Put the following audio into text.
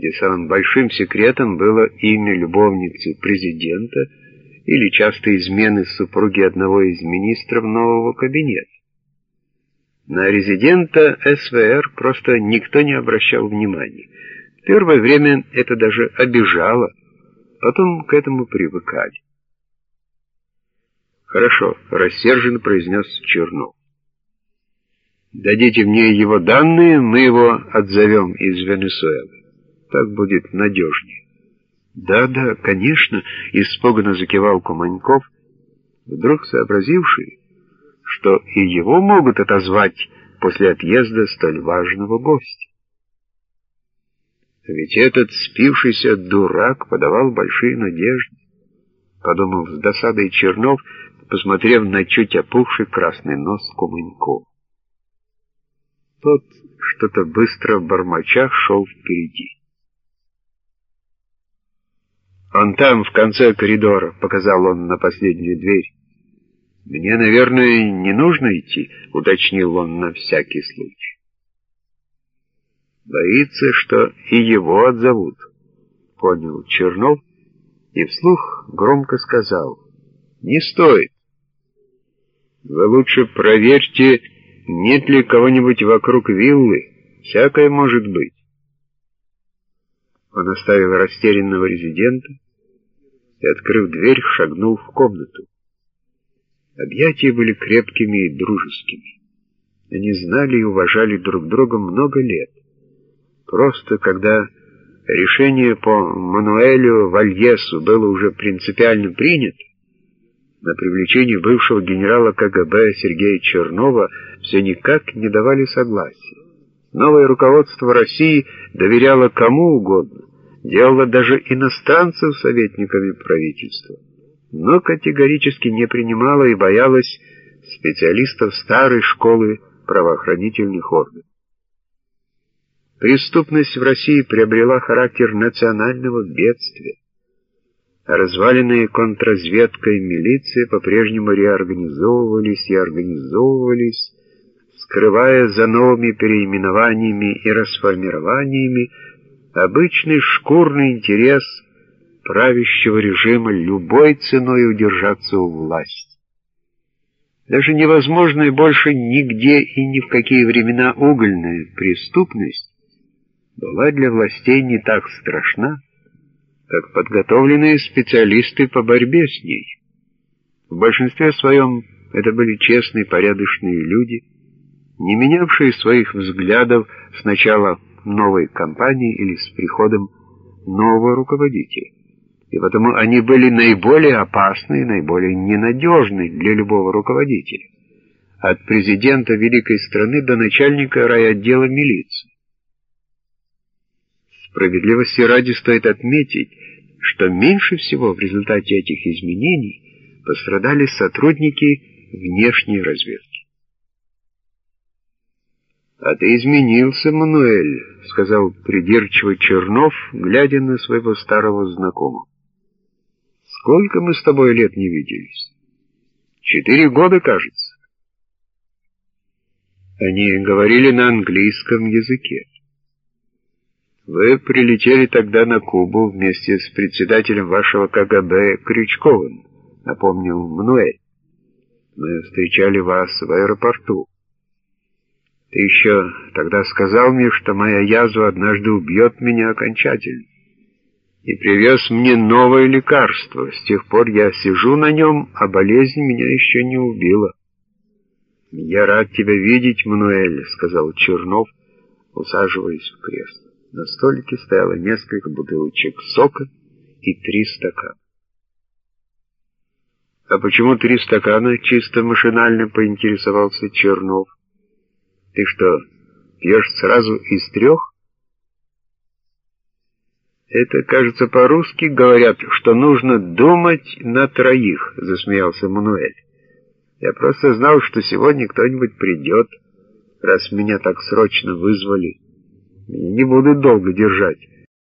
где самым большим секретом было имя любовницы президента или часто измены супруги одного из министров нового кабинета. На резидента СВР просто никто не обращал внимания. Первое время это даже обижало, потом к этому привыкали. «Хорошо», — рассерженно произнес Чернов. «Дадите мне его данные, мы его отзовем из Венесуэлы. Так будет надежнее». «Да-да, конечно», — испуганно закивал Куманьков, вдруг сообразивший, что и его могут отозвать после отъезда столь важного гостя. Ведь этот спившийся дурак подавал большие надежды, подумал с досадой Чернов, посмотрев на чуть опухший красный нос Куманькова. Тот, что-то быстро бормоча, шел впереди. «Он там, в конце коридора», — показал он на последнюю дверь. «Мне, наверное, не нужно идти», — уточнил он на всякий случай. «Боится, что и его отзовут», — понял Чернов и вслух громко сказал. «Не стоит. Вы лучше проверьте, нет ли кого-нибудь вокруг виллы. Всякое может быть». Он оставил растерянного резидента и, открыв дверь, шагнул в комнату. Объятия были крепкими и дружескими. Они знали и уважали друг друга много лет. Просто когда решение по Мануэлю Вальесу было уже принципиально принято, на привлечение бывшего генерала КГБ Сергея Чернова все никак не давали согласия. Новое руководство России доверяло кому угодно, делало даже иностранцев советниками правительства но категорически не принимала и боялась специалистов старой школы правоохранительных органов. Преступность в России приобрела характер национального бедствия, а разваленные контрразведкой милиции по-прежнему реорганизовывались и организовывались, скрывая за новыми переименованиями и расформированиями обычный шкурный интерес – правящего режима любой ценой удержаться у власти. Даже невозможная больше нигде и ни в какие времена угольная преступность была для властей не так страшна, как подготовленные специалисты по борьбе с ней. В большинстве своем это были честные, порядочные люди, не менявшие своих взглядов с начала новой кампании или с приходом нового руководителя и потому они были наиболее опасны и наиболее ненадежны для любого руководителя, от президента великой страны до начальника райотдела милиции. Справедливости ради стоит отметить, что меньше всего в результате этих изменений пострадали сотрудники внешней разведки. «А ты изменился, Мануэль», — сказал придирчиво Чернов, глядя на своего старого знакомого. Сколько мы с тобой лет не виделись? Четыре года, кажется. Они говорили на английском языке. Вы прилетели тогда на Кубу вместе с председателем вашего КГБ Крючковым, напомнил Мануэль. Мы встречали вас в аэропорту. Ты еще тогда сказал мне, что моя язва однажды убьет меня окончательно и привез мне новое лекарство. С тех пор я сижу на нем, а болезнь меня еще не убила. «Я рад тебя видеть, Мануэль», — сказал Чернов, усаживаясь в кресло. На столике стояло несколько бутылочек сока и три стакана. «А почему три стакана?» — чисто машинально поинтересовался Чернов. «Ты что, пьешь сразу из трех?» Это, кажется, по-русски говорят, что нужно думать на троих, засмеялся Мануэль. Я просто знал, что сегодня кто-нибудь придет, раз меня так срочно вызвали. Не буду долго держать.